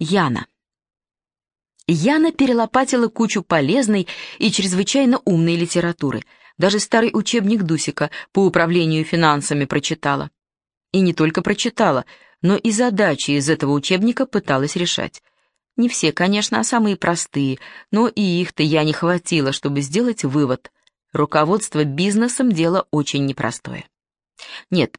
Яна. Яна перелопатила кучу полезной и чрезвычайно умной литературы. Даже старый учебник Дусика по управлению финансами прочитала. И не только прочитала, но и задачи из этого учебника пыталась решать. Не все, конечно, а самые простые, но и их-то я не хватило, чтобы сделать вывод. Руководство бизнесом – дело очень непростое. Нет,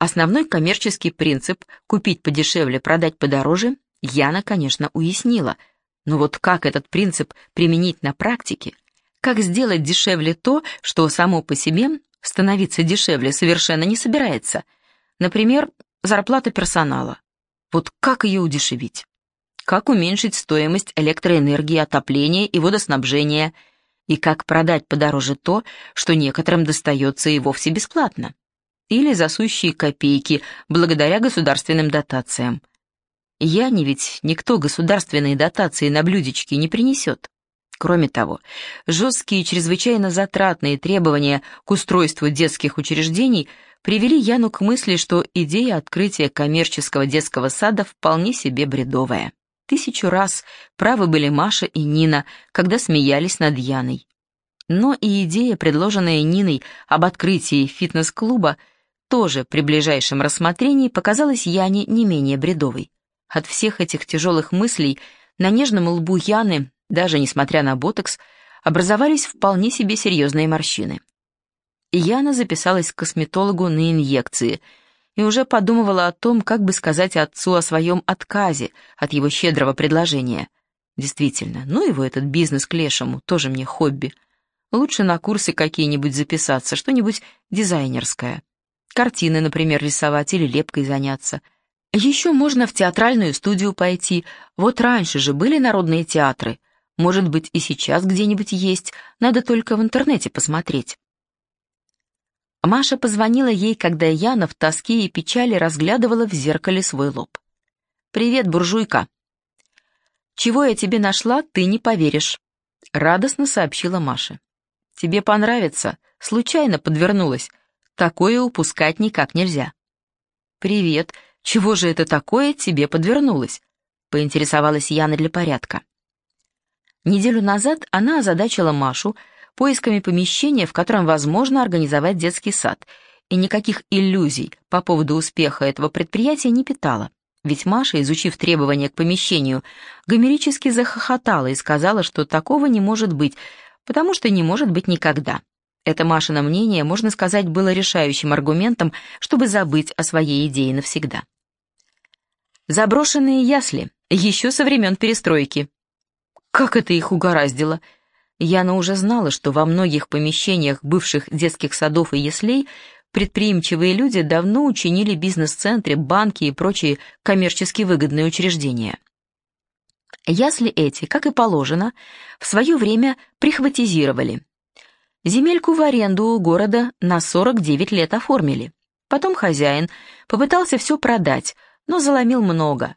основной коммерческий принцип «купить подешевле, продать подороже» Яна, конечно, уяснила – но вот как этот принцип применить на практике? Как сделать дешевле то, что само по себе становиться дешевле совершенно не собирается? Например, зарплата персонала. Вот как ее удешевить? Как уменьшить стоимость электроэнергии, отопления и водоснабжения? И как продать подороже то, что некоторым достается и вовсе бесплатно? Или за сущие копейки, благодаря государственным дотациям? Яне ведь никто государственные дотации на блюдечке не принесет. Кроме того, жесткие и чрезвычайно затратные требования к устройству детских учреждений привели Яну к мысли, что идея открытия коммерческого детского сада вполне себе бредовая. Тысячу раз правы были Маша и Нина, когда смеялись над Яной. Но и идея, предложенная Ниной об открытии фитнес-клуба, тоже при ближайшем рассмотрении показалась Яне не менее бредовой. От всех этих тяжелых мыслей на нежном лбу Яны, даже несмотря на ботокс, образовались вполне себе серьезные морщины. Яна записалась к косметологу на инъекции и уже подумывала о том, как бы сказать отцу о своем отказе от его щедрого предложения. Действительно, ну его этот бизнес к лешему, тоже мне хобби. Лучше на курсы какие-нибудь записаться, что-нибудь дизайнерское. Картины, например, рисовать или лепкой заняться — еще можно в театральную студию пойти. Вот раньше же были народные театры. Может быть, и сейчас где-нибудь есть. Надо только в интернете посмотреть. Маша позвонила ей, когда Яна в тоске и печали разглядывала в зеркале свой лоб. «Привет, буржуйка!» «Чего я тебе нашла, ты не поверишь», — радостно сообщила Маша. «Тебе понравится. Случайно подвернулась. Такое упускать никак нельзя». «Привет», чего же это такое тебе подвернулось?» — поинтересовалась Яна для порядка. Неделю назад она озадачила Машу поисками помещения, в котором возможно организовать детский сад, и никаких иллюзий по поводу успеха этого предприятия не питала. Ведь Маша, изучив требования к помещению, гомерически захохотала и сказала, что такого не может быть, потому что не может быть никогда. Это Машино мнение, можно сказать, было решающим аргументом, чтобы забыть о своей идее навсегда. Заброшенные ясли, еще со времен перестройки. Как это их угораздило? Яна уже знала, что во многих помещениях бывших детских садов и яслей предприимчивые люди давно учинили бизнес-центры, банки и прочие коммерчески выгодные учреждения. Ясли эти, как и положено, в свое время прихватизировали. Земельку в аренду у города на 49 лет оформили. Потом хозяин попытался все продать, но заломил много.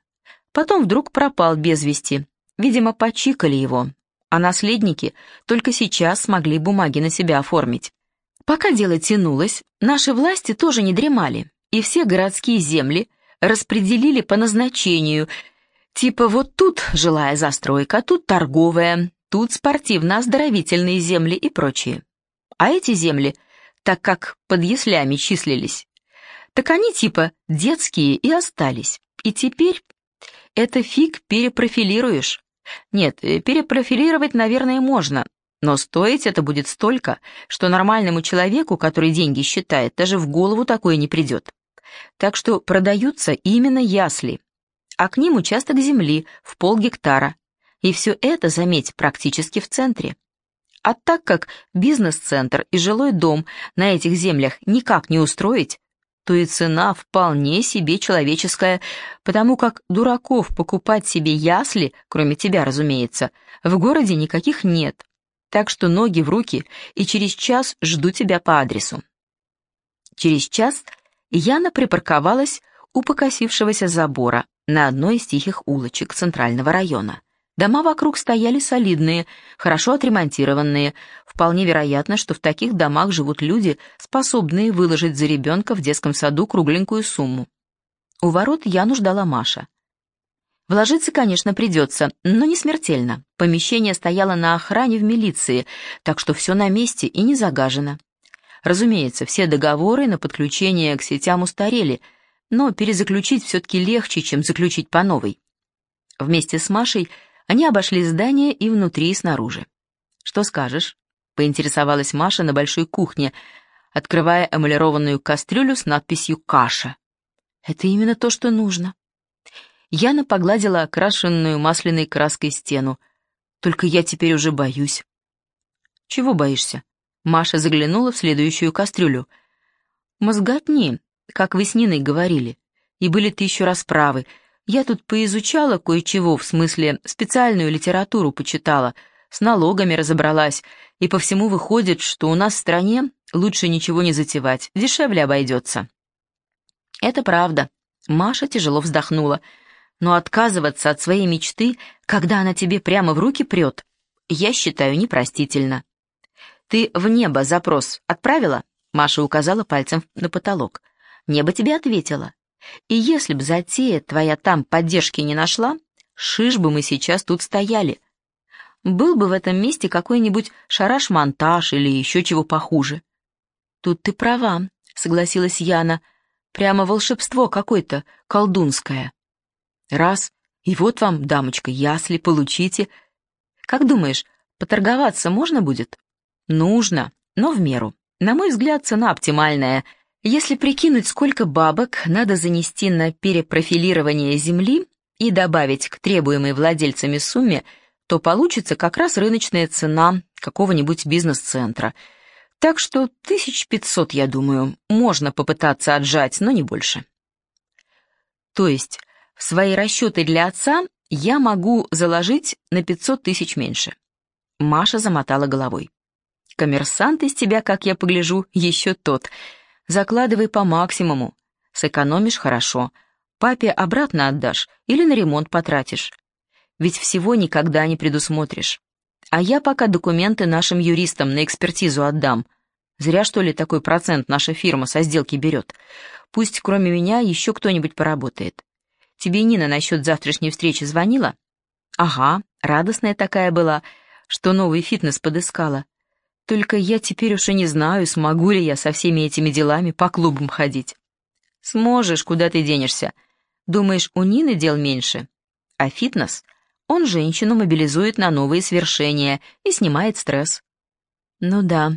Потом вдруг пропал без вести. Видимо, почикали его, а наследники только сейчас смогли бумаги на себя оформить. Пока дело тянулось, наши власти тоже не дремали, и все городские земли распределили по назначению, типа вот тут жилая застройка, тут торговая, тут спортивно-оздоровительные земли и прочее. А эти земли, так как под яслями числились, так они типа детские и остались. И теперь это фиг перепрофилируешь. Нет, э, перепрофилировать, наверное, можно, но стоить это будет столько, что нормальному человеку, который деньги считает, даже в голову такое не придет. Так что продаются именно ясли, а к ним участок земли в полгектара. И все это, заметь, практически в центре. А так как бизнес-центр и жилой дом на этих землях никак не устроить, то и цена вполне себе человеческая, потому как дураков покупать себе ясли, кроме тебя, разумеется, в городе никаких нет. Так что ноги в руки, и через час жду тебя по адресу. Через час Яна припарковалась у покосившегося забора на одной из тихих улочек центрального района. Дома вокруг стояли солидные, хорошо отремонтированные. Вполне вероятно, что в таких домах живут люди, способные выложить за ребенка в детском саду кругленькую сумму. У ворот Яну ждала Маша. Вложиться, конечно, придется, но не смертельно. Помещение стояло на охране в милиции, так что все на месте и не загажено. Разумеется, все договоры на подключение к сетям устарели, но перезаключить все-таки легче, чем заключить по новой. Вместе с Машей они обошли здание и внутри, и снаружи. «Что скажешь?» — поинтересовалась Маша на большой кухне, открывая эмалированную кастрюлю с надписью «Каша». «Это именно то, что нужно». Яна погладила окрашенную масляной краской стену. «Только я теперь уже боюсь». «Чего боишься?» Маша заглянула в следующую кастрюлю. «Мозготни, как вы с Ниной говорили. И были-то еще расправы. Я тут поизучала кое-чего, в смысле специальную литературу почитала, с налогами разобралась, и по всему выходит, что у нас в стране лучше ничего не затевать, дешевле обойдется». «Это правда». Маша тяжело вздохнула но отказываться от своей мечты, когда она тебе прямо в руки прет, я считаю непростительно. «Ты в небо запрос отправила?» Маша указала пальцем на потолок. «Небо тебе ответило. И если б затея твоя там поддержки не нашла, шиш бы мы сейчас тут стояли. Был бы в этом месте какой-нибудь шараш-монтаж или еще чего похуже». «Тут ты права», — согласилась Яна. «Прямо волшебство какое-то, колдунское». Раз, и вот вам, дамочка, ясли, получите. Как думаешь, поторговаться можно будет? Нужно, но в меру. На мой взгляд, цена оптимальная. Если прикинуть, сколько бабок надо занести на перепрофилирование земли и добавить к требуемой владельцами сумме, то получится как раз рыночная цена какого-нибудь бизнес-центра. Так что 1500, я думаю, можно попытаться отжать, но не больше. То есть в свои расчеты для отца я могу заложить на 500 тысяч меньше. Маша замотала головой. Коммерсант из тебя, как я погляжу, еще тот. Закладывай по максимуму. Сэкономишь хорошо. Папе обратно отдашь или на ремонт потратишь. Ведь всего никогда не предусмотришь. А я пока документы нашим юристам на экспертизу отдам. Зря, что ли, такой процент наша фирма со сделки берет. Пусть кроме меня еще кто-нибудь поработает. Тебе Нина насчет завтрашней встречи звонила? Ага, радостная такая была, что новый фитнес подыскала. Только я теперь уж и не знаю, смогу ли я со всеми этими делами по клубам ходить. Сможешь, куда ты денешься. Думаешь, у Нины дел меньше? А фитнес? Он женщину мобилизует на новые свершения и снимает стресс. Ну да.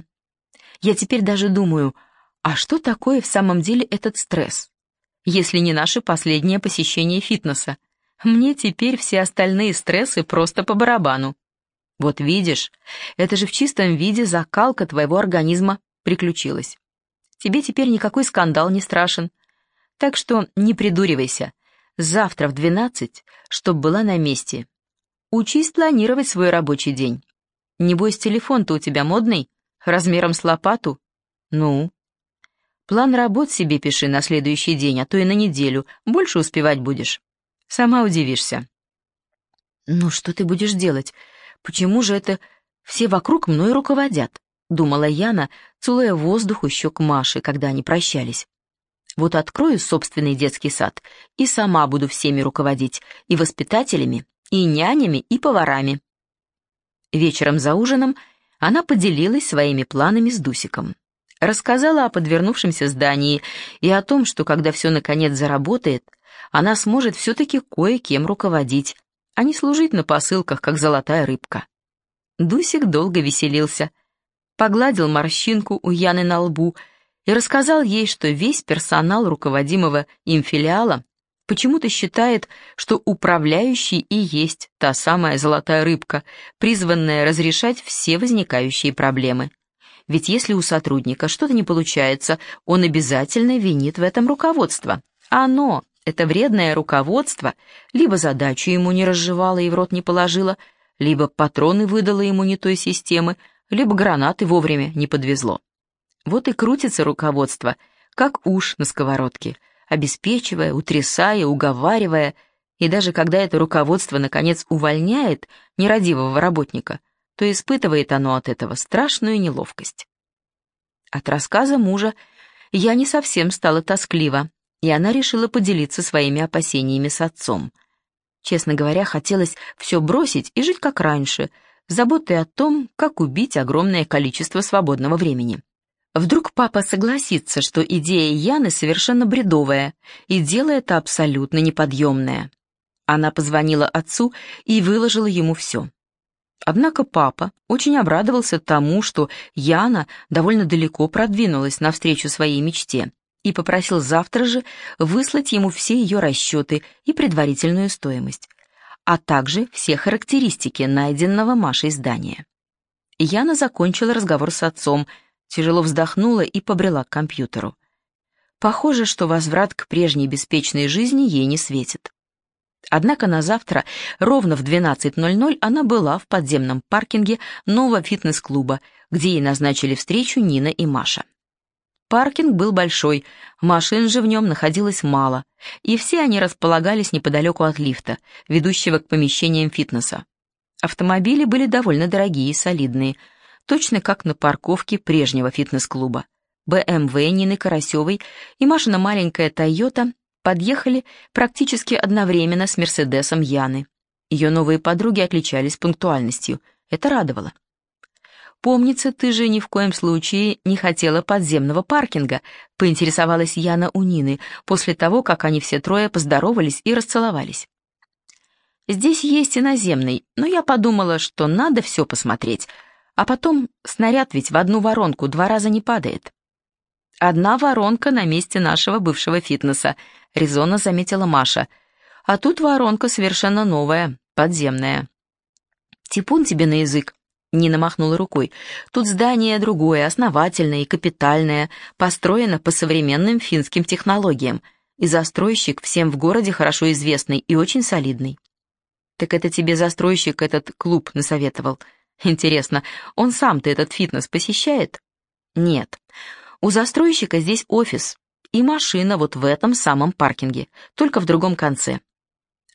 Я теперь даже думаю, а что такое в самом деле этот стресс? если не наше последнее посещение фитнеса. Мне теперь все остальные стрессы просто по барабану. Вот видишь, это же в чистом виде закалка твоего организма приключилась. Тебе теперь никакой скандал не страшен. Так что не придуривайся. Завтра в двенадцать, чтоб была на месте. Учись планировать свой рабочий день. Небось, телефон-то у тебя модный, размером с лопату? Ну, План работ себе пиши на следующий день, а то и на неделю. Больше успевать будешь. Сама удивишься. Ну, что ты будешь делать? Почему же это все вокруг мной руководят? Думала Яна, целуя воздух у щек Маши, когда они прощались. Вот открою собственный детский сад и сама буду всеми руководить, и воспитателями, и нянями, и поварами. Вечером за ужином она поделилась своими планами с Дусиком. Рассказала о подвернувшемся здании и о том, что когда все наконец заработает, она сможет все-таки кое-кем руководить, а не служить на посылках, как золотая рыбка. Дусик долго веселился, погладил морщинку у Яны на лбу и рассказал ей, что весь персонал руководимого им филиала почему-то считает, что управляющий и есть та самая золотая рыбка, призванная разрешать все возникающие проблемы. Ведь если у сотрудника что-то не получается, он обязательно винит в этом руководство. Оно, это вредное руководство, либо задачу ему не разжевало и в рот не положило, либо патроны выдало ему не той системы, либо гранаты вовремя не подвезло. Вот и крутится руководство, как уж на сковородке, обеспечивая, утрясая, уговаривая, и даже когда это руководство наконец увольняет нерадивого работника, то испытывает оно от этого страшную неловкость. От рассказа мужа я не совсем стала тосклива, и она решила поделиться своими опасениями с отцом. Честно говоря, хотелось все бросить и жить как раньше, заботой о том, как убить огромное количество свободного времени. Вдруг папа согласится, что идея Яны совершенно бредовая, и дело это абсолютно неподъемное. Она позвонила отцу и выложила ему все. Однако папа очень обрадовался тому, что Яна довольно далеко продвинулась навстречу своей мечте и попросил завтра же выслать ему все ее расчеты и предварительную стоимость, а также все характеристики найденного Машей здания. Яна закончила разговор с отцом, тяжело вздохнула и побрела к компьютеру. Похоже, что возврат к прежней беспечной жизни ей не светит. Однако на завтра, ровно в 12.00, она была в подземном паркинге нового фитнес-клуба, где ей назначили встречу Нина и Маша. Паркинг был большой, машин же в нем находилось мало, и все они располагались неподалеку от лифта, ведущего к помещениям фитнеса. Автомобили были довольно дорогие и солидные, точно как на парковке прежнего фитнес-клуба. БМВ Нины Карасевой и Машина маленькая Тойота подъехали практически одновременно с Мерседесом Яны. Ее новые подруги отличались пунктуальностью. Это радовало. «Помнится, ты же ни в коем случае не хотела подземного паркинга», поинтересовалась Яна у Нины после того, как они все трое поздоровались и расцеловались. «Здесь есть и наземный, но я подумала, что надо все посмотреть, а потом снаряд ведь в одну воронку два раза не падает». «Одна воронка на месте нашего бывшего фитнеса», — резонно заметила Маша. «А тут воронка совершенно новая, подземная». «Типун тебе на язык», — Нина махнула рукой. «Тут здание другое, основательное и капитальное, построено по современным финским технологиям, и застройщик всем в городе хорошо известный и очень солидный». «Так это тебе застройщик этот клуб насоветовал. Интересно, он сам-то этот фитнес посещает?» «Нет». У застройщика здесь офис и машина вот в этом самом паркинге, только в другом конце.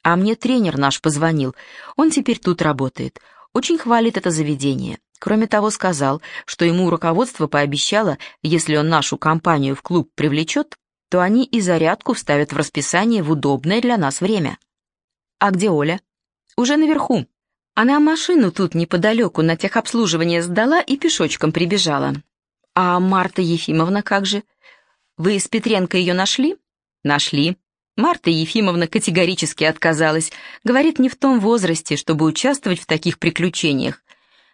А мне тренер наш позвонил, он теперь тут работает. Очень хвалит это заведение. Кроме того, сказал, что ему руководство пообещало, если он нашу компанию в клуб привлечет, то они и зарядку вставят в расписание в удобное для нас время. А где Оля? Уже наверху. Она машину тут неподалеку на техобслуживание сдала и пешочком прибежала. «А Марта Ефимовна как же? Вы с Петренко ее нашли?» «Нашли». Марта Ефимовна категорически отказалась. Говорит, не в том возрасте, чтобы участвовать в таких приключениях.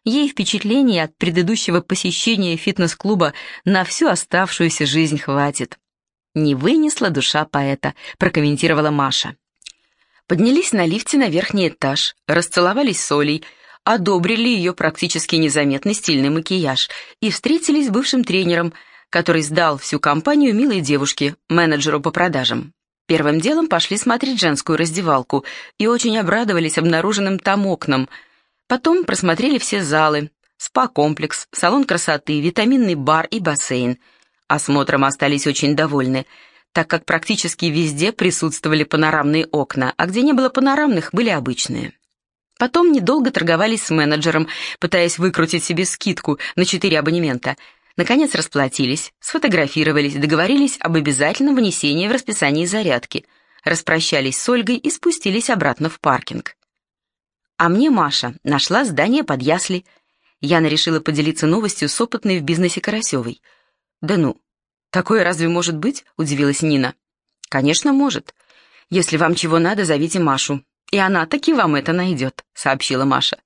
Ей впечатлений от предыдущего посещения фитнес-клуба на всю оставшуюся жизнь хватит. «Не вынесла душа поэта», — прокомментировала Маша. Поднялись на лифте на верхний этаж, расцеловались с Олей, одобрили ее практически незаметный стильный макияж и встретились с бывшим тренером, который сдал всю компанию милой девушке, менеджеру по продажам. Первым делом пошли смотреть женскую раздевалку и очень обрадовались обнаруженным там окнам. Потом просмотрели все залы, спа-комплекс, салон красоты, витаминный бар и бассейн. Осмотром остались очень довольны, так как практически везде присутствовали панорамные окна, а где не было панорамных, были обычные. Потом недолго торговались с менеджером, пытаясь выкрутить себе скидку на четыре абонемента. Наконец расплатились, сфотографировались, договорились об обязательном внесении в расписание зарядки, распрощались с Ольгой и спустились обратно в паркинг. А мне Маша нашла здание под ясли. Яна решила поделиться новостью с опытной в бизнесе Карасевой. «Да ну, такое разве может быть?» — удивилась Нина. «Конечно, может. Если вам чего надо, зовите Машу. «И она таки вам это найдет», — сообщила Маша.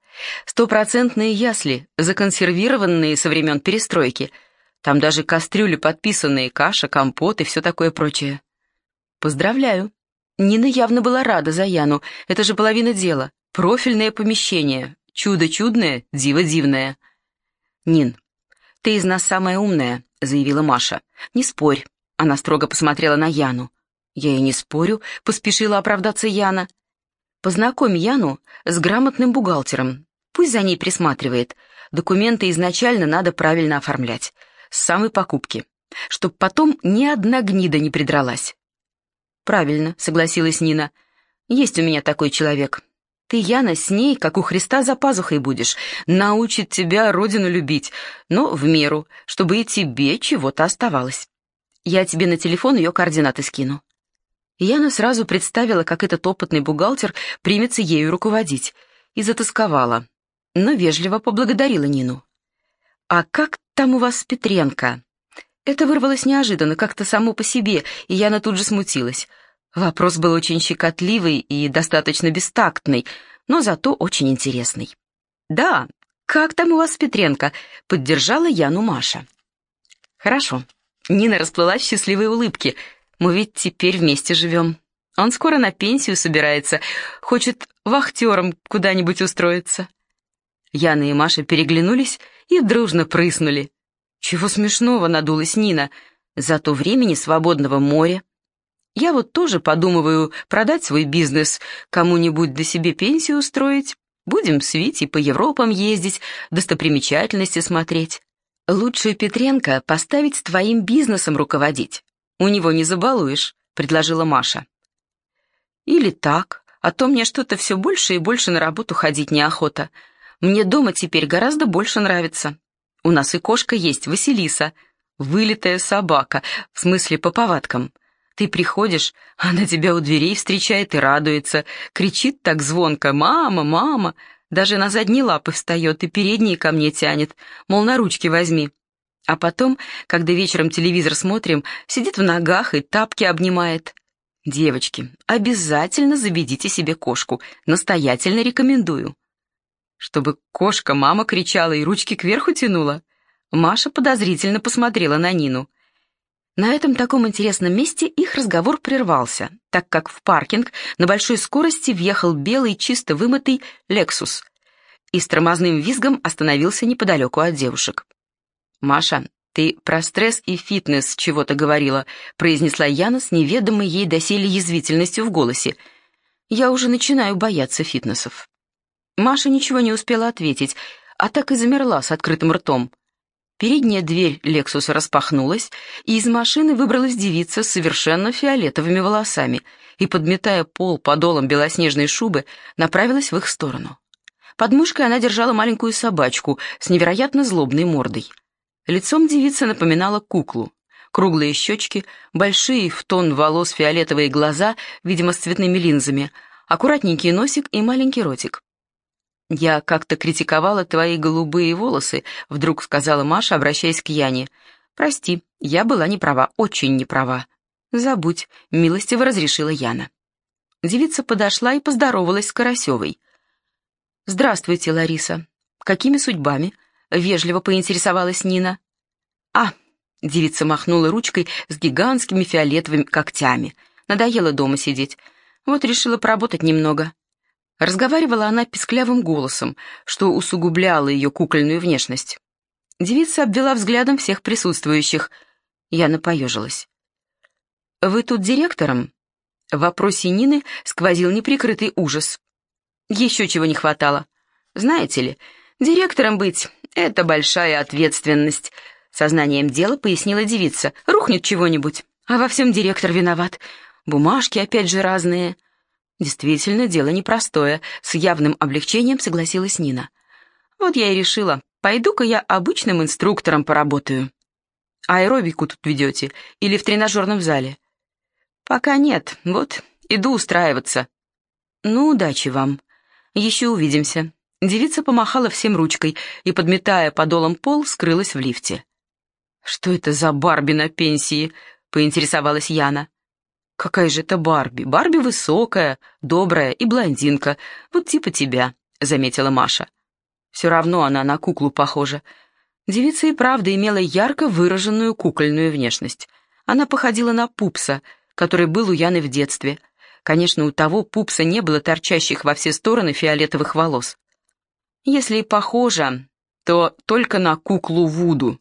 «Стопроцентные ясли, законсервированные со времен перестройки. Там даже кастрюли подписанные, каша, компот и все такое прочее». «Поздравляю». Нина явно была рада за Яну. Это же половина дела. Профильное помещение. Чудо чудное, диво дивное. «Нин, ты из нас самая умная», — заявила Маша. «Не спорь». Она строго посмотрела на Яну. «Я и не спорю», — поспешила оправдаться Яна. Познакомь Яну с грамотным бухгалтером. Пусть за ней присматривает. Документы изначально надо правильно оформлять. С самой покупки. Чтоб потом ни одна гнида не придралась. «Правильно», — согласилась Нина. «Есть у меня такой человек. Ты, Яна, с ней, как у Христа, за пазухой будешь. Научит тебя родину любить, но в меру, чтобы и тебе чего-то оставалось. Я тебе на телефон ее координаты скину». Яна сразу представила, как этот опытный бухгалтер примется ею руководить, и затасковала, но вежливо поблагодарила Нину. «А как там у вас Петренко?» Это вырвалось неожиданно, как-то само по себе, и Яна тут же смутилась. Вопрос был очень щекотливый и достаточно бестактный, но зато очень интересный. «Да, как там у вас Петренко?» — поддержала Яну Маша. «Хорошо». Нина расплылась в счастливой улыбке — мы ведь теперь вместе живем. Он скоро на пенсию собирается, хочет вахтером куда-нибудь устроиться». Яна и Маша переглянулись и дружно прыснули. «Чего смешного?» — надулась Нина. «Зато времени свободного моря. Я вот тоже подумываю продать свой бизнес, кому-нибудь до себе пенсию устроить. Будем с Витей по Европам ездить, достопримечательности смотреть. Лучше Петренко поставить твоим бизнесом руководить. «У него не забалуешь», — предложила Маша. «Или так, а то мне что-то все больше и больше на работу ходить неохота. Мне дома теперь гораздо больше нравится. У нас и кошка есть, Василиса, вылитая собака, в смысле по повадкам. Ты приходишь, она тебя у дверей встречает и радуется, кричит так звонко «Мама, мама!» Даже на задние лапы встает и передние ко мне тянет, мол, на ручки возьми. А потом, когда вечером телевизор смотрим, сидит в ногах и тапки обнимает. Девочки, обязательно заведите себе кошку, настоятельно рекомендую. Чтобы кошка мама кричала и ручки кверху тянула. Маша подозрительно посмотрела на Нину. На этом таком интересном месте их разговор прервался, так как в паркинг на большой скорости въехал белый чисто вымытый «Лексус» и с тормозным визгом остановился неподалеку от девушек. «Маша, ты про стресс и фитнес чего-то говорила», произнесла Яна с неведомой ей доселе язвительностью в голосе. «Я уже начинаю бояться фитнесов». Маша ничего не успела ответить, а так и замерла с открытым ртом. Передняя дверь Лексуса распахнулась, и из машины выбралась девица с совершенно фиолетовыми волосами и, подметая пол подолом белоснежной шубы, направилась в их сторону. Под мышкой она держала маленькую собачку с невероятно злобной мордой. Лицом девица напоминала куклу. Круглые щечки, большие в тон волос фиолетовые глаза, видимо, с цветными линзами, аккуратненький носик и маленький ротик. «Я как-то критиковала твои голубые волосы», — вдруг сказала Маша, обращаясь к Яне. «Прости, я была не права, очень не права». «Забудь», — милостиво разрешила Яна. Девица подошла и поздоровалась с Карасевой. «Здравствуйте, Лариса. Какими судьбами?» Вежливо поинтересовалась Нина. «А!» — девица махнула ручкой с гигантскими фиолетовыми когтями. Надоело дома сидеть. Вот решила поработать немного. Разговаривала она писклявым голосом, что усугубляло ее кукольную внешность. Девица обвела взглядом всех присутствующих. Яна поежилась. «Вы тут директором?» В вопросе Нины сквозил неприкрытый ужас. Еще чего не хватало. Знаете ли, директором быть «Это большая ответственность», — сознанием дела пояснила девица. «Рухнет чего-нибудь, а во всем директор виноват. Бумажки опять же разные». Действительно, дело непростое, с явным облегчением согласилась Нина. «Вот я и решила, пойду-ка я обычным инструктором поработаю». «Аэробику тут ведете или в тренажерном зале?» «Пока нет, вот, иду устраиваться». «Ну, удачи вам. Еще увидимся». Девица помахала всем ручкой и, подметая подолом пол, скрылась в лифте. «Что это за Барби на пенсии?» — поинтересовалась Яна. «Какая же это Барби? Барби высокая, добрая и блондинка, вот типа тебя», — заметила Маша. «Все равно она на куклу похожа». Девица и правда имела ярко выраженную кукольную внешность. Она походила на пупса, который был у Яны в детстве. Конечно, у того пупса не было торчащих во все стороны фиолетовых волос. Если и похожа, то только на куклу Вуду.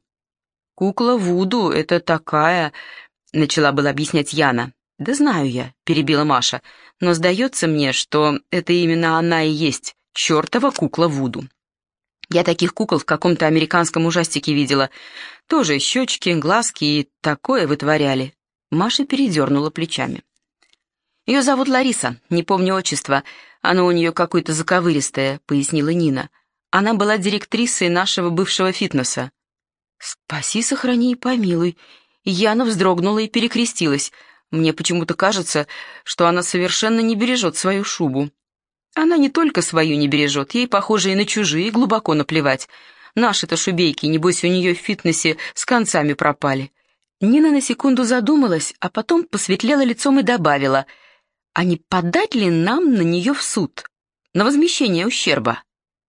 «Кукла Вуду — это такая...» — начала была объяснять Яна. «Да знаю я», — перебила Маша, «но сдается мне, что это именно она и есть, чертова кукла Вуду». Я таких кукол в каком-то американском ужастике видела. Тоже щечки, глазки и такое вытворяли. Маша передернула плечами. «Ее зовут Лариса, не помню отчества. Оно у нее какое-то заковыристое», — пояснила Нина. «Она была директрисой нашего бывшего фитнеса». «Спаси, сохрани и помилуй». Яна вздрогнула и перекрестилась. Мне почему-то кажется, что она совершенно не бережет свою шубу. Она не только свою не бережет, ей, похоже, и на чужие глубоко наплевать. Наши-то шубейки, небось, у нее в фитнесе с концами пропали. Нина на секунду задумалась, а потом посветлела лицом и добавила, «А не подать ли нам на нее в суд? На возмещение ущерба?»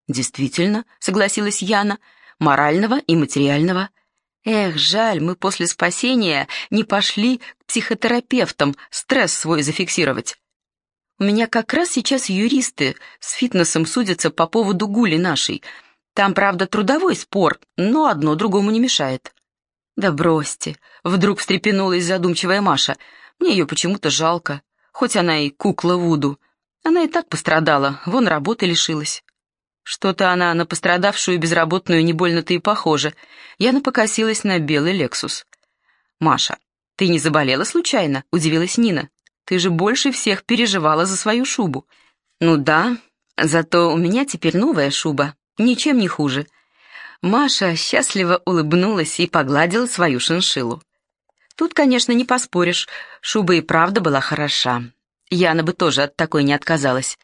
«Действительно», — согласилась Яна, — «морального и материального». Эх, жаль, мы после спасения не пошли к психотерапевтам стресс свой зафиксировать. У меня как раз сейчас юристы с фитнесом судятся по поводу гули нашей. Там, правда, трудовой спор, но одно другому не мешает. Да бросьте, вдруг встрепенулась задумчивая Маша. Мне ее почему-то жалко, хоть она и кукла Вуду. Она и так пострадала, вон работы лишилась. Что-то она на пострадавшую безработную не больно-то и похожа. Я напокосилась на белый «Лексус». «Маша, ты не заболела случайно?» — удивилась Нина. «Ты же больше всех переживала за свою шубу». «Ну да, зато у меня теперь новая шуба, ничем не хуже». Маша счастливо улыбнулась и погладила свою шиншилу. Тут, конечно, не поспоришь, шуба и правда была хороша. Яна бы тоже от такой не отказалась.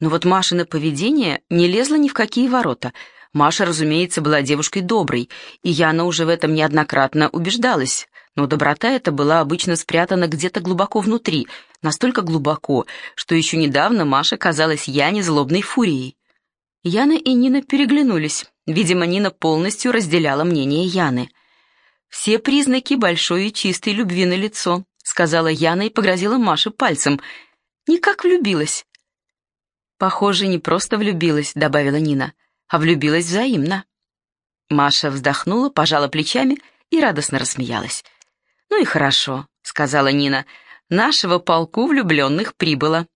Но вот Машина поведение не лезло ни в какие ворота. Маша, разумеется, была девушкой доброй, и Яна уже в этом неоднократно убеждалась. Но доброта эта была обычно спрятана где-то глубоко внутри, настолько глубоко, что еще недавно Маша казалась Яне злобной фурией. Яна и Нина переглянулись. Видимо, Нина полностью разделяла мнение Яны. «Все признаки большой и чистой любви на лицо», — сказала Яна и погрозила Маше пальцем. «Никак влюбилась. «Похоже, не просто влюбилась», — добавила Нина, — «а влюбилась взаимно». Маша вздохнула, пожала плечами и радостно рассмеялась. «Ну и хорошо», — сказала Нина, — «нашего полку влюбленных прибыло».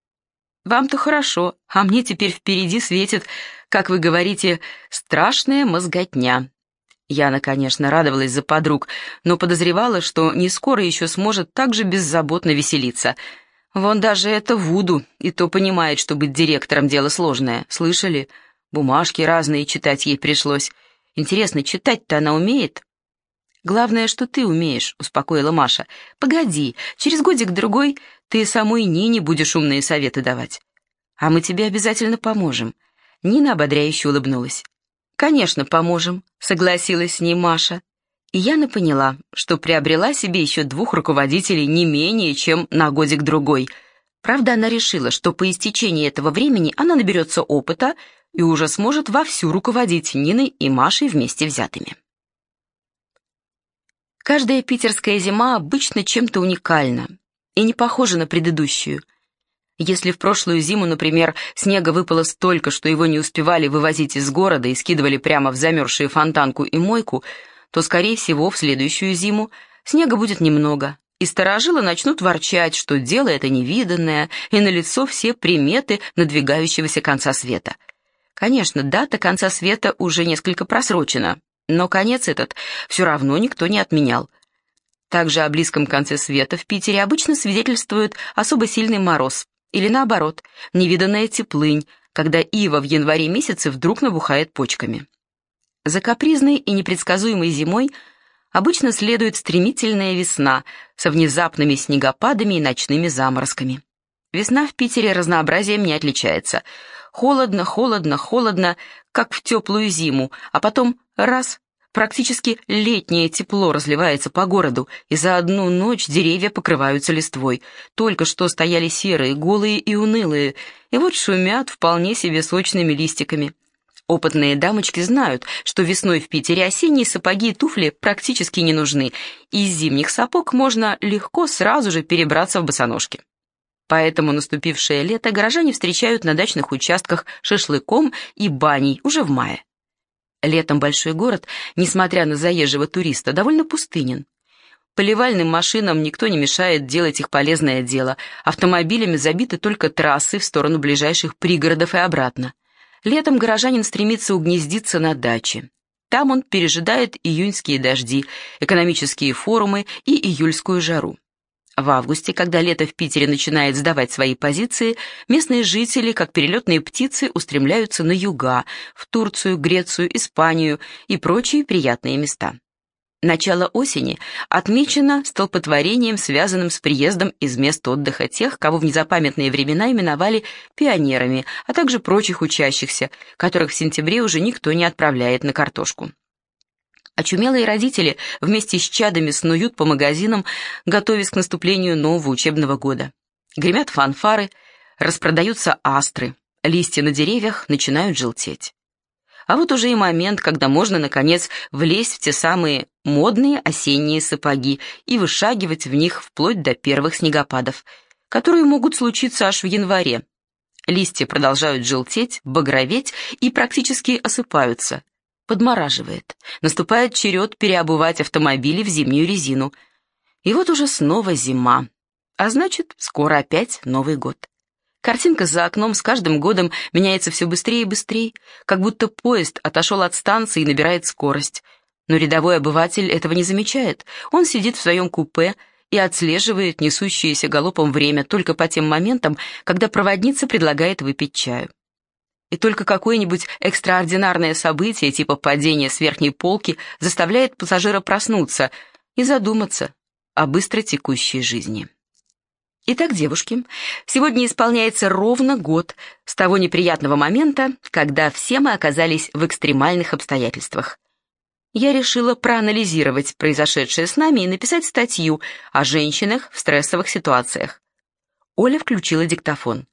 «Вам-то хорошо, а мне теперь впереди светит, как вы говорите, страшная мозготня». Яна, конечно, радовалась за подруг, но подозревала, что не скоро еще сможет так же беззаботно веселиться — Вон даже это Вуду, и то понимает, что быть директором дело сложное. Слышали? Бумажки разные читать ей пришлось. Интересно, читать-то она умеет? Главное, что ты умеешь, успокоила Маша. Погоди, через годик-другой ты самой Нине будешь умные советы давать. А мы тебе обязательно поможем. Нина ободряюще улыбнулась. «Конечно, поможем», — согласилась с ней Маша. И Яна поняла, что приобрела себе еще двух руководителей не менее, чем на годик-другой. Правда, она решила, что по истечении этого времени она наберется опыта и уже сможет вовсю руководить Ниной и Машей вместе взятыми. Каждая питерская зима обычно чем-то уникальна и не похожа на предыдущую. Если в прошлую зиму, например, снега выпало столько, что его не успевали вывозить из города и скидывали прямо в замерзшие фонтанку и мойку, то, скорее всего, в следующую зиму снега будет немного, и старожилы начнут ворчать, что дело это невиданное, и налицо все приметы надвигающегося конца света. Конечно, дата конца света уже несколько просрочена, но конец этот все равно никто не отменял. Также о близком конце света в Питере обычно свидетельствует особо сильный мороз, или наоборот, невиданная теплынь, когда ива в январе месяце вдруг набухает почками. За капризной и непредсказуемой зимой обычно следует стремительная весна со внезапными снегопадами и ночными заморозками. Весна в Питере разнообразием не отличается. Холодно, холодно, холодно, как в теплую зиму, а потом раз Практически летнее тепло разливается по городу, и за одну ночь деревья покрываются листвой. Только что стояли серые, голые и унылые, и вот шумят вполне себе сочными листиками. Опытные дамочки знают, что весной в Питере осенние сапоги и туфли практически не нужны, и из зимних сапог можно легко сразу же перебраться в босоножки. Поэтому наступившее лето горожане встречают на дачных участках шашлыком и баней уже в мае. Летом большой город, несмотря на заезжего туриста, довольно пустынен. Поливальным машинам никто не мешает делать их полезное дело, автомобилями забиты только трассы в сторону ближайших пригородов и обратно. Летом горожанин стремится угнездиться на даче. Там он пережидает июньские дожди, экономические форумы и июльскую жару. В августе, когда лето в Питере начинает сдавать свои позиции, местные жители, как перелетные птицы, устремляются на юга, в Турцию, Грецию, Испанию и прочие приятные места. Начало осени отмечено столпотворением, связанным с приездом из мест отдыха тех, кого в незапамятные времена именовали пионерами, а также прочих учащихся, которых в сентябре уже никто не отправляет на картошку. Очумелые родители вместе с чадами снуют по магазинам, готовясь к наступлению нового учебного года. Гремят фанфары, распродаются астры, листья на деревьях начинают желтеть. А вот уже и момент, когда можно, наконец, влезть в те самые модные осенние сапоги и вышагивать в них вплоть до первых снегопадов, которые могут случиться аж в январе. Листья продолжают желтеть, багроветь и практически осыпаются. Подмораживает. Наступает черед переобувать автомобили в зимнюю резину. И вот уже снова зима. А значит, скоро опять Новый год. Картинка за окном с каждым годом меняется все быстрее и быстрее, как будто поезд отошел от станции и набирает скорость. Но рядовой обыватель этого не замечает. Он сидит в своем купе и отслеживает несущееся галопом время только по тем моментам, когда проводница предлагает выпить чаю. И только какое-нибудь экстраординарное событие, типа падения с верхней полки, заставляет пассажира проснуться и задуматься о быстро текущей жизни. Итак, девушки, сегодня исполняется ровно год с того неприятного момента, когда все мы оказались в экстремальных обстоятельствах. Я решила проанализировать произошедшее с нами и написать статью о женщинах в стрессовых ситуациях. Оля включила диктофон.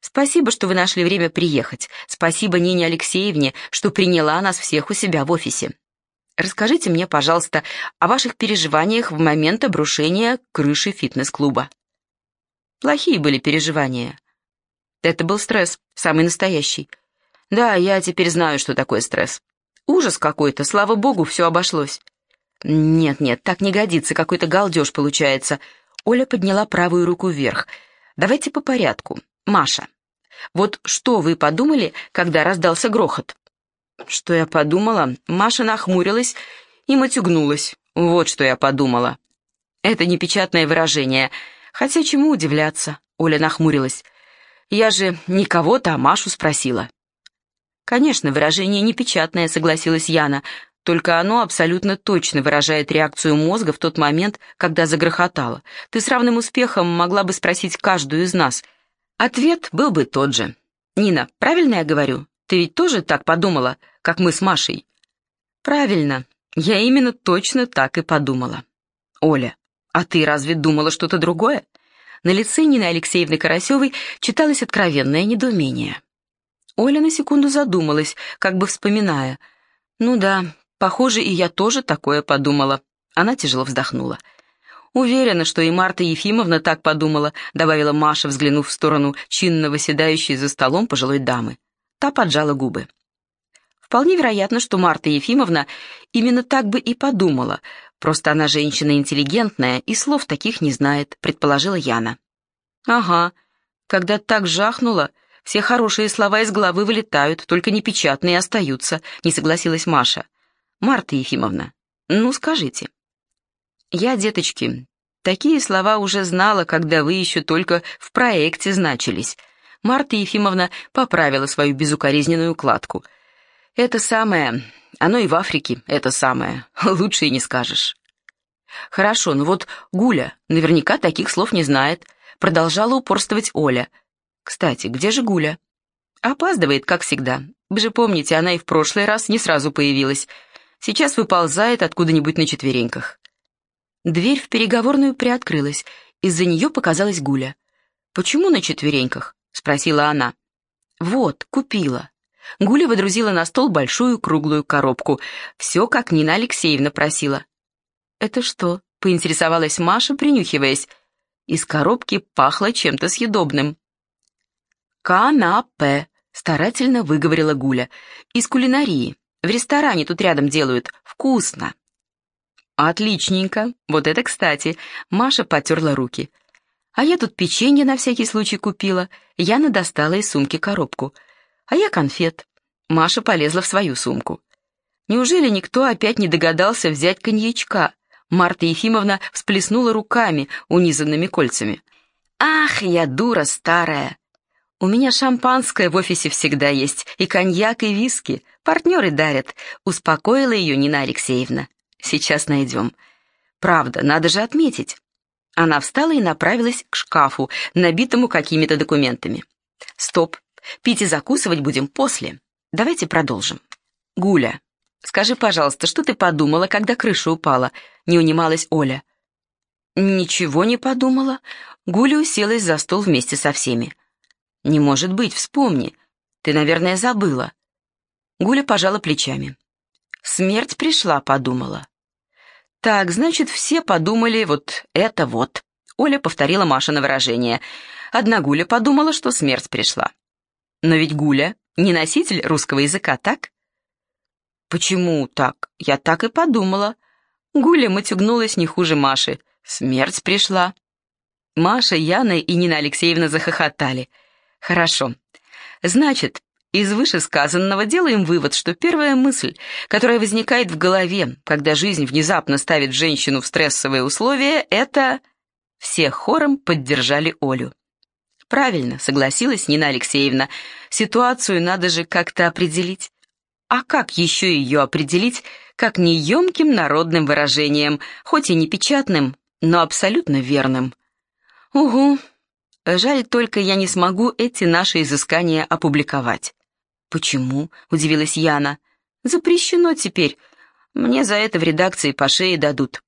«Спасибо, что вы нашли время приехать. Спасибо Нине Алексеевне, что приняла нас всех у себя в офисе. Расскажите мне, пожалуйста, о ваших переживаниях в момент обрушения крыши фитнес-клуба». Плохие были переживания. Это был стресс, самый настоящий. Да, я теперь знаю, что такое стресс. Ужас какой-то, слава богу, все обошлось. Нет-нет, так не годится, какой-то галдеж получается. Оля подняла правую руку вверх. Давайте по порядку. Маша, вот что вы подумали, когда раздался грохот? Что я подумала? Маша нахмурилась и матюгнулась. Вот что я подумала. Это непечатное выражение — Хотя чему удивляться, Оля нахмурилась. Я же не кого-то, а Машу спросила. Конечно, выражение непечатное, согласилась Яна, только оно абсолютно точно выражает реакцию мозга в тот момент, когда загрохотало. Ты с равным успехом могла бы спросить каждую из нас. Ответ был бы тот же. «Нина, правильно я говорю? Ты ведь тоже так подумала, как мы с Машей?» «Правильно. Я именно точно так и подумала». «Оля, «А ты разве думала что-то другое?» На лице Нины Алексеевны Карасевой читалось откровенное недоумение. Оля на секунду задумалась, как бы вспоминая. «Ну да, похоже, и я тоже такое подумала». Она тяжело вздохнула. «Уверена, что и Марта Ефимовна так подумала», добавила Маша, взглянув в сторону чинно выседающей за столом пожилой дамы. Та поджала губы. Вполне вероятно, что Марта Ефимовна именно так бы и подумала, Просто она женщина интеллигентная и слов таких не знает», — предположила Яна. «Ага, когда так жахнуло, все хорошие слова из головы вылетают, только непечатные остаются», — не согласилась Маша. «Марта Ефимовна, ну скажите». «Я, деточки, такие слова уже знала, когда вы еще только в проекте значились». Марта Ефимовна поправила свою безукоризненную укладку. «Это самое, оно и в Африке это самое. Лучше и не скажешь. Хорошо, ну вот Гуля наверняка таких слов не знает. Продолжала упорствовать Оля. Кстати, где же Гуля? Опаздывает, как всегда. Вы же помните, она и в прошлый раз не сразу появилась. Сейчас выползает откуда-нибудь на четвереньках. Дверь в переговорную приоткрылась. Из-за нее показалась Гуля. «Почему на четвереньках?» — спросила она. «Вот, купила. Гуля водрузила на стол большую круглую коробку. Все, как Нина Алексеевна просила. «Это что?» — поинтересовалась Маша, принюхиваясь. Из коробки пахло чем-то съедобным. «Канапе», — старательно выговорила Гуля. «Из кулинарии. В ресторане тут рядом делают. Вкусно». «Отличненько. Вот это кстати». Маша потерла руки. «А я тут печенье на всякий случай купила». Яна достала из сумки коробку а я конфет. Маша полезла в свою сумку. Неужели никто опять не догадался взять коньячка? Марта Ефимовна всплеснула руками, унизанными кольцами. «Ах, я дура старая! У меня шампанское в офисе всегда есть, и коньяк, и виски. Партнеры дарят», — успокоила ее Нина Алексеевна. Сейчас найдем. Правда, надо же отметить. Она встала и направилась к шкафу, набитому какими-то документами. Стоп. Пить и закусывать будем после. Давайте продолжим. Гуля, скажи, пожалуйста, что ты подумала, когда крыша упала? Не унималась Оля. Ничего не подумала. Гуля уселась за стол вместе со всеми. Не может быть, вспомни. Ты, наверное, забыла. Гуля пожала плечами. Смерть пришла, подумала. Так, значит, все подумали вот это вот. Оля повторила Машино выражение. Одна Гуля подумала, что смерть пришла. Но ведь Гуля не носитель русского языка, так? Почему так? Я так и подумала. Гуля матюгнулась не хуже Маши. Смерть пришла. Маша, Яна и Нина Алексеевна захохотали. Хорошо. Значит, из вышесказанного делаем вывод, что первая мысль, которая возникает в голове, когда жизнь внезапно ставит женщину в стрессовые условия, это... Все хором поддержали Олю. Правильно, согласилась Нина Алексеевна. Ситуацию надо же как-то определить. А как еще ее определить, как не емким народным выражением, хоть и не печатным, но абсолютно верным? Угу. Жаль только я не смогу эти наши изыскания опубликовать. «Почему?» — удивилась Яна. «Запрещено теперь. Мне за это в редакции по шее дадут».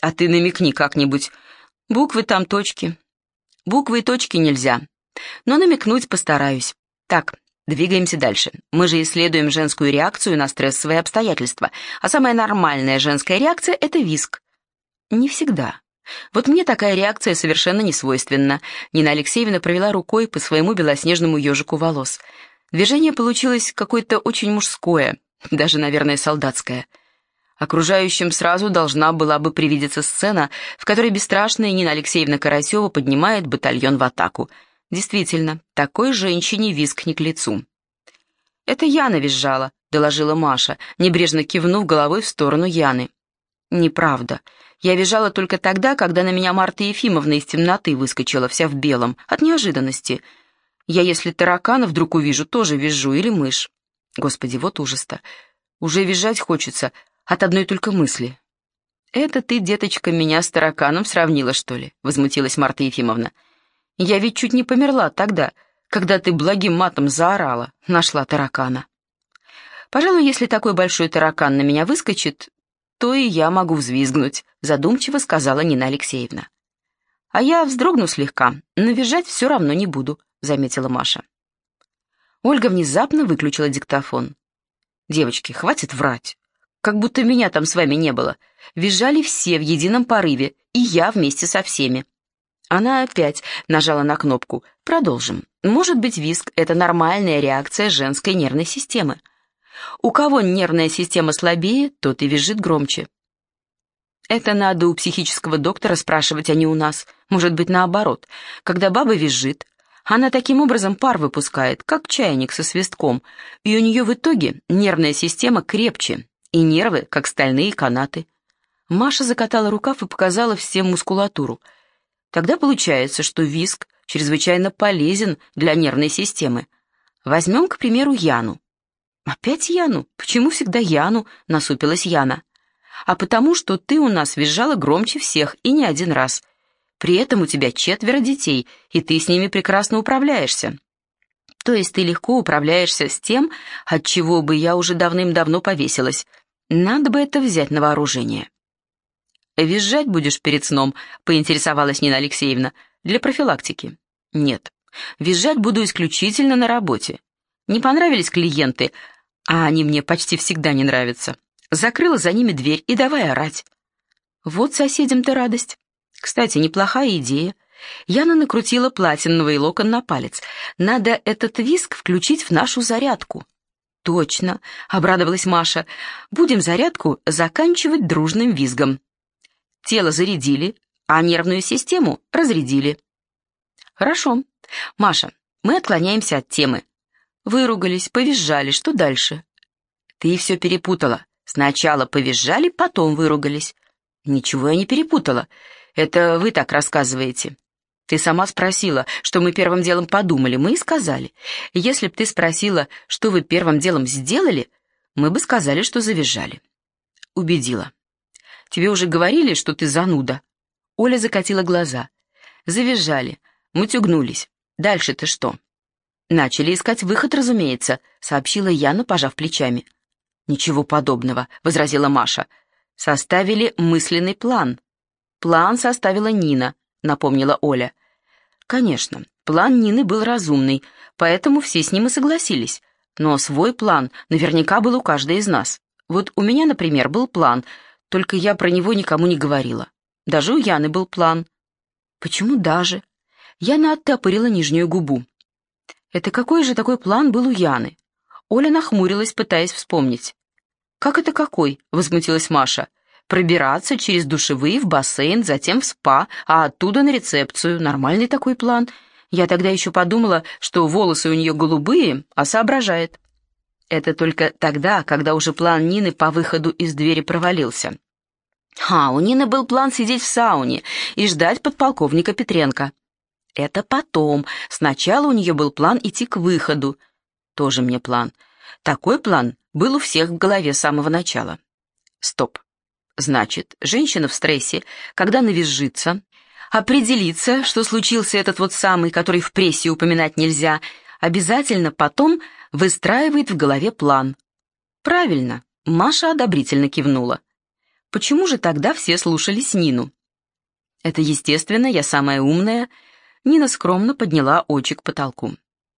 «А ты намекни как-нибудь. Буквы там точки». «Буквы и точки нельзя. Но намекнуть постараюсь. Так, двигаемся дальше. Мы же исследуем женскую реакцию на стрессовые обстоятельства, а самая нормальная женская реакция — это виск». «Не всегда». Вот мне такая реакция совершенно не свойственна. Нина Алексеевна провела рукой по своему белоснежному ежику волос — Движение получилось какое-то очень мужское, даже, наверное, солдатское. Окружающим сразу должна была бы привидеться сцена, в которой бесстрашная Нина Алексеевна Карасева поднимает батальон в атаку. Действительно, такой женщине виск не к лицу. «Это Яна визжала», — доложила Маша, небрежно кивнув головой в сторону Яны. «Неправда. Я визжала только тогда, когда на меня Марта Ефимовна из темноты выскочила, вся в белом, от неожиданности». Я, если таракана вдруг увижу, тоже вижу, или мышь. Господи, вот ужас-то. Уже визжать хочется от одной только мысли. «Это ты, деточка, меня с тараканом сравнила, что ли?» — возмутилась Марта Ефимовна. «Я ведь чуть не померла тогда, когда ты благим матом заорала, нашла таракана. Пожалуй, если такой большой таракан на меня выскочит, то и я могу взвизгнуть», — задумчиво сказала Нина Алексеевна. «А я вздрогну слегка, но визжать все равно не буду», — заметила Маша. Ольга внезапно выключила диктофон. «Девочки, хватит врать. Как будто меня там с вами не было. Визжали все в едином порыве, и я вместе со всеми». Она опять нажала на кнопку. «Продолжим. Может быть, виск — это нормальная реакция женской нервной системы. У кого нервная система слабее, тот и визжит громче. Это надо у психического доктора спрашивать, а не у нас. Может быть, наоборот. Когда баба визжит, она таким образом пар выпускает, как чайник со свистком, и у нее в итоге нервная система крепче, и нервы, как стальные канаты. Маша закатала рукав и показала всем мускулатуру. Тогда получается, что виск чрезвычайно полезен для нервной системы. Возьмем, к примеру, Яну. «Опять Яну? Почему всегда Яну?» — насупилась Яна. «А потому, что ты у нас визжала громче всех и не один раз. При этом у тебя четверо детей, и ты с ними прекрасно управляешься. То есть ты легко управляешься с тем, от чего бы я уже давным-давно повесилась. Надо бы это взять на вооружение. «Визжать будешь перед сном?» — поинтересовалась Нина Алексеевна. «Для профилактики». «Нет. Визжать буду исключительно на работе. Не понравились клиенты, а они мне почти всегда не нравятся. Закрыла за ними дверь и давай орать. Вот соседям-то радость. Кстати, неплохая идея. Яна накрутила платиновый локон на палец. Надо этот виск включить в нашу зарядку. «Точно», — обрадовалась Маша. «Будем зарядку заканчивать дружным визгом». Тело зарядили, а нервную систему разрядили. «Хорошо. Маша, мы отклоняемся от темы. Выругались, повизжали, что дальше?» «Ты все перепутала. Сначала повизжали, потом выругались». «Ничего я не перепутала. Это вы так рассказываете. Ты сама спросила, что мы первым делом подумали, мы и сказали. Если б ты спросила, что вы первым делом сделали, мы бы сказали, что завизжали. Убедила. Тебе уже говорили, что ты зануда?» Оля закатила глаза. Завизжали, мутюгнулись. «Дальше-то что?» «Начали искать выход, разумеется», — сообщила Яна, пожав плечами. «Ничего подобного», — возразила Маша. «Составили мысленный план». «План составила Нина», — напомнила Оля. «Конечно, план Нины был разумный, поэтому все с ним и согласились. Но свой план наверняка был у каждой из нас. Вот у меня, например, был план, только я про него никому не говорила. Даже у Яны был план. Почему даже? Яна оттопырила нижнюю губу. Это какой же такой план был у Яны? Оля нахмурилась, пытаясь вспомнить. «Как это какой?» — возмутилась Маша. «Пробираться через душевые в бассейн, затем в спа, а оттуда на рецепцию. Нормальный такой план. Я тогда еще подумала, что волосы у нее голубые, а соображает. Это только тогда, когда уже план Нины по выходу из двери провалился. А, у Нины был план сидеть в сауне и ждать подполковника Петренко. Это потом. Сначала у нее был план идти к выходу. Тоже мне план. Такой план был у всех в голове с самого начала. Стоп. Значит, женщина в стрессе, когда навизжится, определится, что случился этот вот самый, который в прессе упоминать нельзя, обязательно потом выстраивает в голове план. Правильно, Маша одобрительно кивнула. Почему же тогда все слушались Нину? Это естественно, я самая умная. Нина скромно подняла очи к потолку.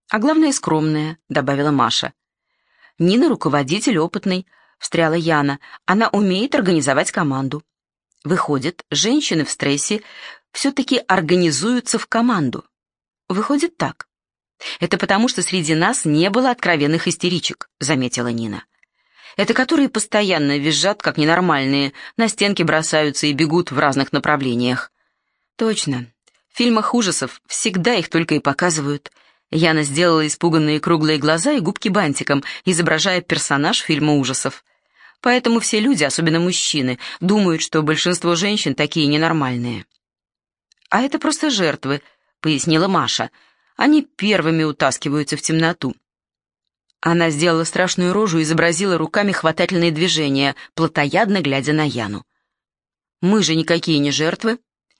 А главное, скромная, добавила Маша. Нина руководитель опытный, встряла Яна. Она умеет организовать команду. Выходит, женщины в стрессе все-таки организуются в команду. Выходит так. «Это потому, что среди нас не было откровенных истеричек», — заметила Нина. «Это которые постоянно визжат, как ненормальные, на стенки бросаются и бегут в разных направлениях». «Точно. В фильмах ужасов всегда их только и показывают». Яна сделала испуганные круглые глаза и губки бантиком, изображая персонаж фильма ужасов. Поэтому все люди, особенно мужчины, думают, что большинство женщин такие ненормальные. «А это просто жертвы», — пояснила Маша. Они первыми утаскиваются в темноту. Она сделала страшную рожу и изобразила руками хватательные движения, плотоядно глядя на Яну. «Мы же никакие не жертвы».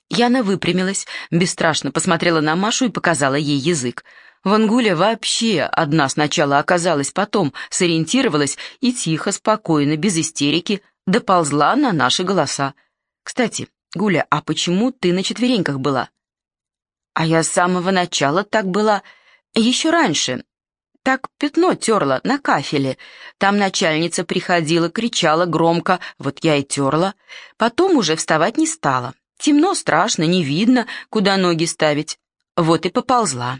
Яна выпрямилась, бесстрашно посмотрела на Машу и показала ей язык. Вангуля вообще одна сначала оказалась, потом сориентировалась и тихо, спокойно, без истерики, доползла на наши голоса. «Кстати, Гуля, а почему ты на четвереньках была?» А я с самого начала так была. Еще раньше. Так пятно терла на кафеле. Там начальница приходила, кричала громко, вот я и терла. Потом уже вставать не стала. Темно, страшно, не видно, куда ноги ставить. Вот и поползла.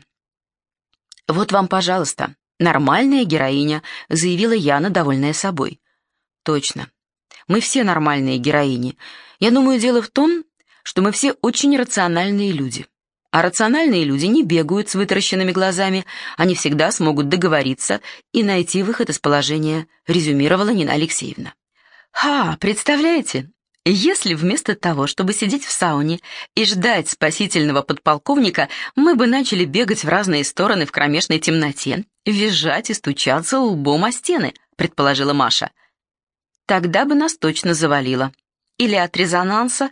«Вот вам, пожалуйста, нормальная героиня», — заявила Яна, довольная собой. «Точно. Мы все нормальные героини. Я думаю, дело в том, что мы все очень рациональные люди. А рациональные люди не бегают с вытаращенными глазами, они всегда смогут договориться и найти выход из положения, резюмировала Нина Алексеевна. «Ха, представляете, если вместо того, чтобы сидеть в сауне и ждать спасительного подполковника, мы бы начали бегать в разные стороны в кромешной темноте, визжать и стучаться лбом о стены», предположила Маша. «Тогда бы нас точно завалило. Или от резонанса,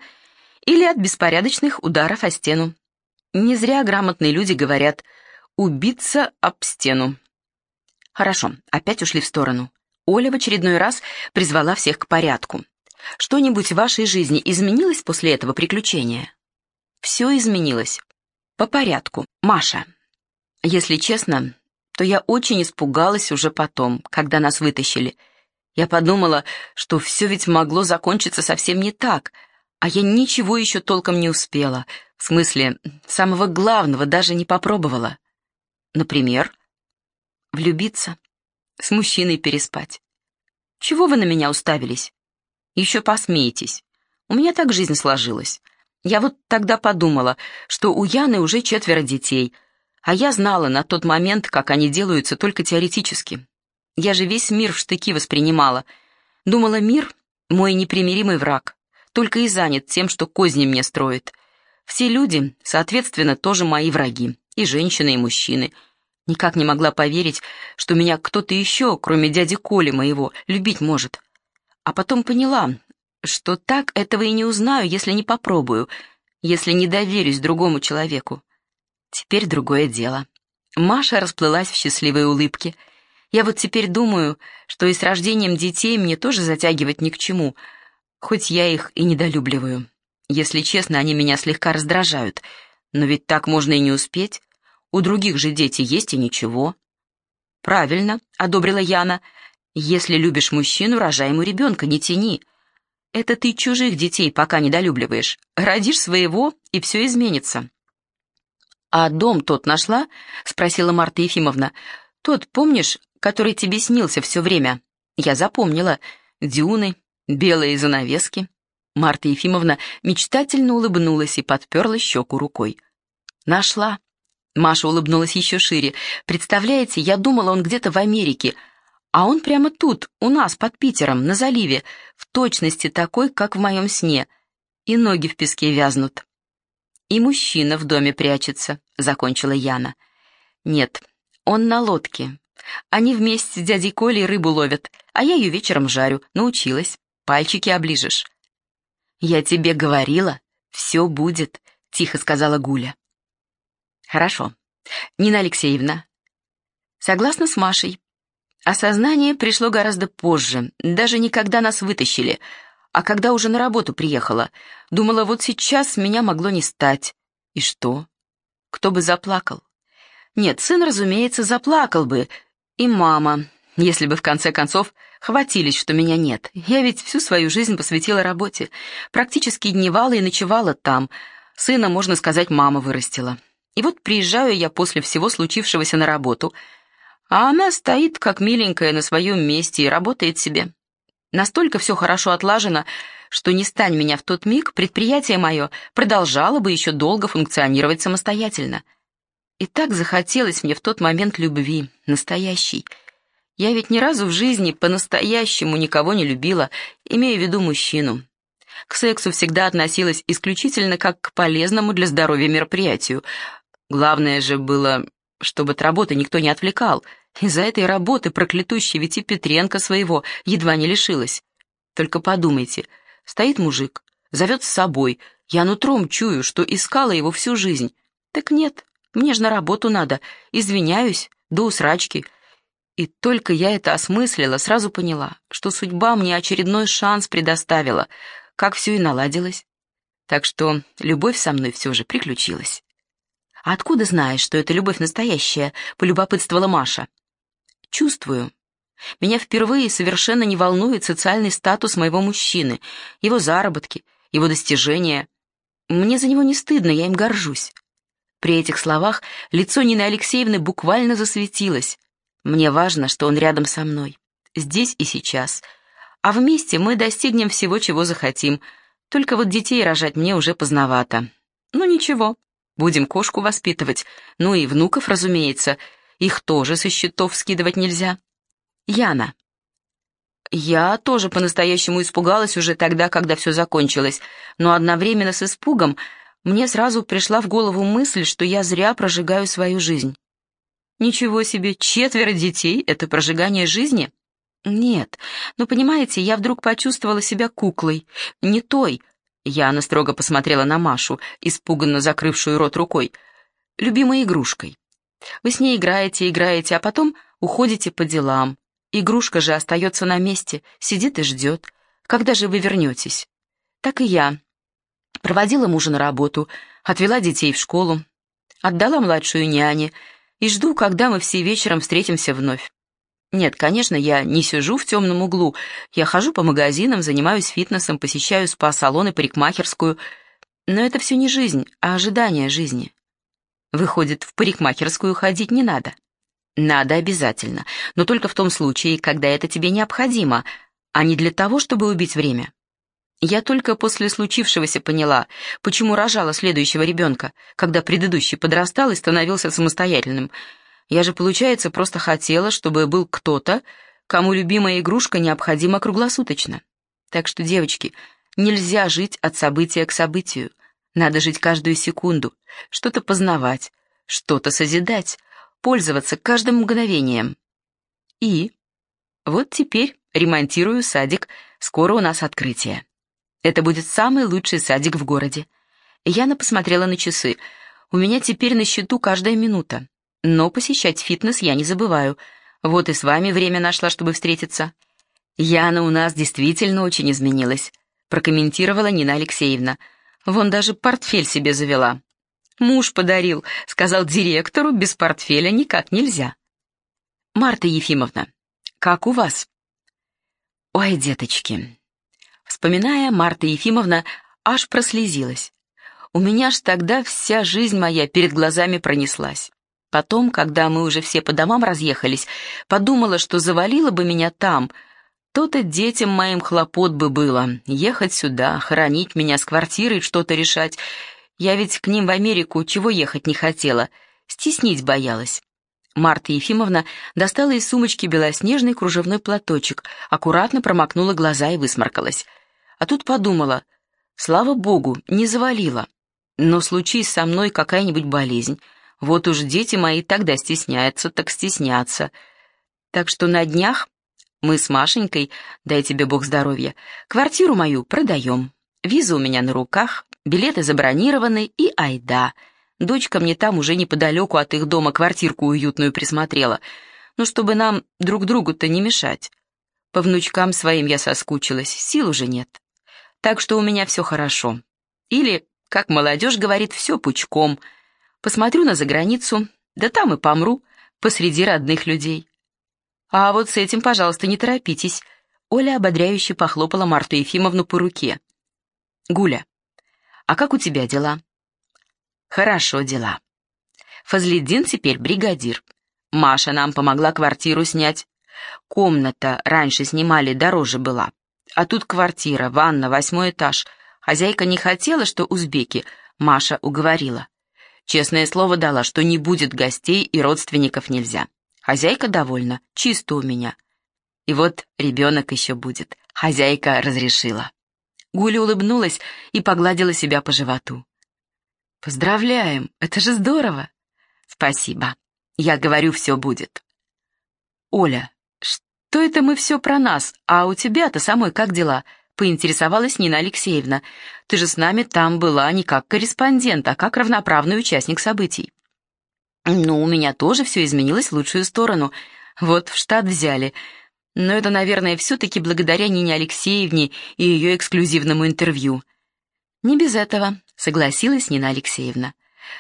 или от беспорядочных ударов о стену. Не зря грамотные люди говорят «убиться об стену». Хорошо, опять ушли в сторону. Оля в очередной раз призвала всех к порядку. Что-нибудь в вашей жизни изменилось после этого приключения? Все изменилось. По порядку. Маша. Если честно, то я очень испугалась уже потом, когда нас вытащили. Я подумала, что все ведь могло закончиться совсем не так, а я ничего еще толком не успела — в смысле, самого главного даже не попробовала. Например, влюбиться, с мужчиной переспать. Чего вы на меня уставились? Еще посмеетесь. У меня так жизнь сложилась. Я вот тогда подумала, что у Яны уже четверо детей, а я знала на тот момент, как они делаются только теоретически. Я же весь мир в штыки воспринимала. Думала, мир — мой непримиримый враг, только и занят тем, что козни мне строит — все люди, соответственно, тоже мои враги, и женщины, и мужчины. Никак не могла поверить, что меня кто-то еще, кроме дяди Коли моего, любить может. А потом поняла, что так этого и не узнаю, если не попробую, если не доверюсь другому человеку. Теперь другое дело. Маша расплылась в счастливой улыбке. Я вот теперь думаю, что и с рождением детей мне тоже затягивать ни к чему, хоть я их и недолюбливаю. Если честно, они меня слегка раздражают. Но ведь так можно и не успеть. У других же дети есть и ничего. Правильно, одобрила Яна. Если любишь мужчину, рожай ему ребенка, не тяни. Это ты чужих детей пока недолюбливаешь. Родишь своего, и все изменится. «А дом тот нашла?» — спросила Марта Ефимовна. «Тот, помнишь, который тебе снился все время?» «Я запомнила. Дюны, белые занавески». Марта Ефимовна мечтательно улыбнулась и подперла щеку рукой. «Нашла». Маша улыбнулась еще шире. «Представляете, я думала, он где-то в Америке, а он прямо тут, у нас, под Питером, на заливе, в точности такой, как в моем сне. И ноги в песке вязнут». «И мужчина в доме прячется», — закончила Яна. «Нет, он на лодке. Они вместе с дядей Колей рыбу ловят, а я ее вечером жарю. Научилась. Пальчики оближешь». «Я тебе говорила, все будет», — тихо сказала Гуля. «Хорошо. Нина Алексеевна». Согласна с Машей. Осознание пришло гораздо позже, даже не когда нас вытащили, а когда уже на работу приехала. Думала, вот сейчас меня могло не стать. И что? Кто бы заплакал? Нет, сын, разумеется, заплакал бы. И мама, если бы в конце концов хватились, что меня нет. Я ведь всю свою жизнь посвятила работе. Практически дневала и ночевала там. Сына, можно сказать, мама вырастила. И вот приезжаю я после всего случившегося на работу, а она стоит, как миленькая, на своем месте и работает себе. Настолько все хорошо отлажено, что не стань меня в тот миг, предприятие мое продолжало бы еще долго функционировать самостоятельно. И так захотелось мне в тот момент любви, настоящей, я ведь ни разу в жизни по-настоящему никого не любила, имея в виду мужчину. К сексу всегда относилась исключительно как к полезному для здоровья мероприятию. Главное же было, чтобы от работы никто не отвлекал. Из-за этой работы проклятущей ведь и Петренко своего едва не лишилась. Только подумайте, стоит мужик, зовет с собой, я нутром чую, что искала его всю жизнь. Так нет, мне же на работу надо, извиняюсь, до усрачки — и только я это осмыслила, сразу поняла, что судьба мне очередной шанс предоставила, как все и наладилось. Так что любовь со мной все же приключилась. «А откуда знаешь, что это любовь настоящая?» — полюбопытствовала Маша. «Чувствую. Меня впервые совершенно не волнует социальный статус моего мужчины, его заработки, его достижения. Мне за него не стыдно, я им горжусь». При этих словах лицо Нины Алексеевны буквально засветилось. Мне важно, что он рядом со мной, здесь и сейчас. А вместе мы достигнем всего, чего захотим. Только вот детей рожать мне уже поздновато. Ну ничего, будем кошку воспитывать. Ну и внуков, разумеется. Их тоже со счетов скидывать нельзя. Яна. Я тоже по-настоящему испугалась уже тогда, когда все закончилось, но одновременно с испугом мне сразу пришла в голову мысль, что я зря прожигаю свою жизнь. Ничего себе, четверо детей — это прожигание жизни? Нет, но понимаете, я вдруг почувствовала себя куклой, не той. Яна строго посмотрела на Машу, испуганно закрывшую рот рукой. Любимой игрушкой. Вы с ней играете, играете, а потом уходите по делам. Игрушка же остается на месте, сидит и ждет. Когда же вы вернетесь? Так и я. Проводила мужа на работу, отвела детей в школу, отдала младшую няне — и жду, когда мы все вечером встретимся вновь. Нет, конечно, я не сижу в темном углу. Я хожу по магазинам, занимаюсь фитнесом, посещаю спа-салоны, парикмахерскую. Но это все не жизнь, а ожидание жизни. Выходит, в парикмахерскую ходить не надо. Надо обязательно, но только в том случае, когда это тебе необходимо, а не для того, чтобы убить время. Я только после случившегося поняла, почему рожала следующего ребенка, когда предыдущий подрастал и становился самостоятельным. Я же, получается, просто хотела, чтобы был кто-то, кому любимая игрушка необходима круглосуточно. Так что, девочки, нельзя жить от события к событию. Надо жить каждую секунду, что-то познавать, что-то созидать, пользоваться каждым мгновением. И вот теперь ремонтирую садик, скоро у нас открытие. Это будет самый лучший садик в городе. Яна посмотрела на часы. У меня теперь на счету каждая минута. Но посещать фитнес я не забываю. Вот и с вами время нашла, чтобы встретиться. Яна у нас действительно очень изменилась, прокомментировала Нина Алексеевна. Вон даже портфель себе завела. Муж подарил, сказал директору, без портфеля никак нельзя. Марта Ефимовна, как у вас? Ой, деточки. Вспоминая, Марта Ефимовна аж прослезилась. У меня ж тогда вся жизнь моя перед глазами пронеслась. Потом, когда мы уже все по домам разъехались, подумала, что завалило бы меня там. То-то детям моим хлопот бы было. Ехать сюда, хоронить меня с квартирой, что-то решать. Я ведь к ним в Америку чего ехать не хотела. Стеснить боялась. Марта Ефимовна достала из сумочки белоснежный кружевной платочек, аккуратно промокнула глаза и высморкалась. А тут подумала, слава богу, не завалила. Но случись со мной какая-нибудь болезнь, вот уж дети мои тогда стесняются, так стеснятся. Так что на днях мы с Машенькой, дай тебе бог здоровья, квартиру мою продаем. Виза у меня на руках, билеты забронированы и айда. Дочка мне там уже неподалеку от их дома квартирку уютную присмотрела. Ну, чтобы нам друг другу-то не мешать. По внучкам своим я соскучилась, сил уже нет. Так что у меня все хорошо. Или как молодежь говорит, все пучком. Посмотрю на заграницу, да там и помру, посреди родных людей. А вот с этим, пожалуйста, не торопитесь. Оля ободряюще похлопала Марту Ефимовну по руке. Гуля, а как у тебя дела? Хорошо дела. Фазлиддин теперь бригадир. Маша нам помогла квартиру снять. Комната раньше снимали дороже была. А тут квартира, ванна, восьмой этаж — Хозяйка не хотела, что узбеки, Маша уговорила. Честное слово дала, что не будет гостей и родственников нельзя. Хозяйка довольна, чисто у меня. И вот ребенок еще будет. Хозяйка разрешила. Гуля улыбнулась и погладила себя по животу. «Поздравляем, это же здорово!» «Спасибо. Я говорю, все будет». «Оля, что это мы все про нас, а у тебя-то самой как дела?» — поинтересовалась Нина Алексеевна. «Ты же с нами там была не как корреспондент, а как равноправный участник событий». «Ну, у меня тоже все изменилось в лучшую сторону. Вот в штат взяли. Но это, наверное, все-таки благодаря Нине Алексеевне и ее эксклюзивному интервью». «Не без этого», — согласилась Нина Алексеевна.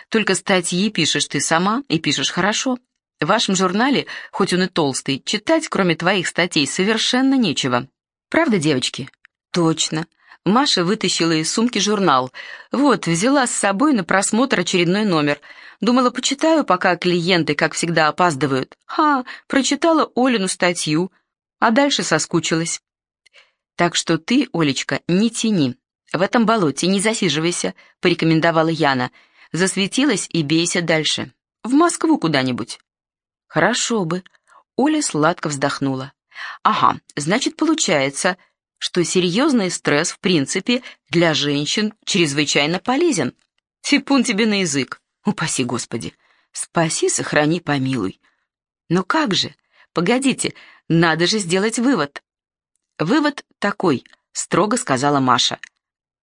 «Только статьи пишешь ты сама и пишешь хорошо. В вашем журнале, хоть он и толстый, читать, кроме твоих статей, совершенно нечего. Правда, девочки?» Точно. Маша вытащила из сумки журнал. Вот, взяла с собой на просмотр очередной номер. Думала, почитаю, пока клиенты, как всегда, опаздывают. Ха, прочитала Олину статью, а дальше соскучилась. Так что ты, Олечка, не тяни. В этом болоте не засиживайся, порекомендовала Яна. Засветилась и бейся дальше. В Москву куда-нибудь. Хорошо бы. Оля сладко вздохнула. Ага, значит, получается, что серьезный стресс, в принципе, для женщин чрезвычайно полезен. Типун тебе на язык. Упаси Господи. Спаси, сохрани, помилуй. Но как же? Погодите, надо же сделать вывод. Вывод такой, строго сказала Маша.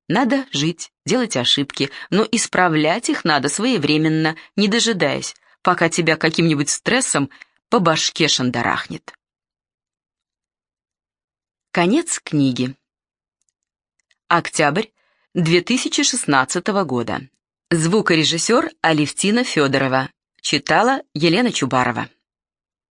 Надо жить, делать ошибки, но исправлять их надо своевременно, не дожидаясь, пока тебя каким-нибудь стрессом по башке шандарахнет. Конец книги. Октябрь 2016 года. Звукорежиссер Алевтина Федорова. Читала Елена Чубарова.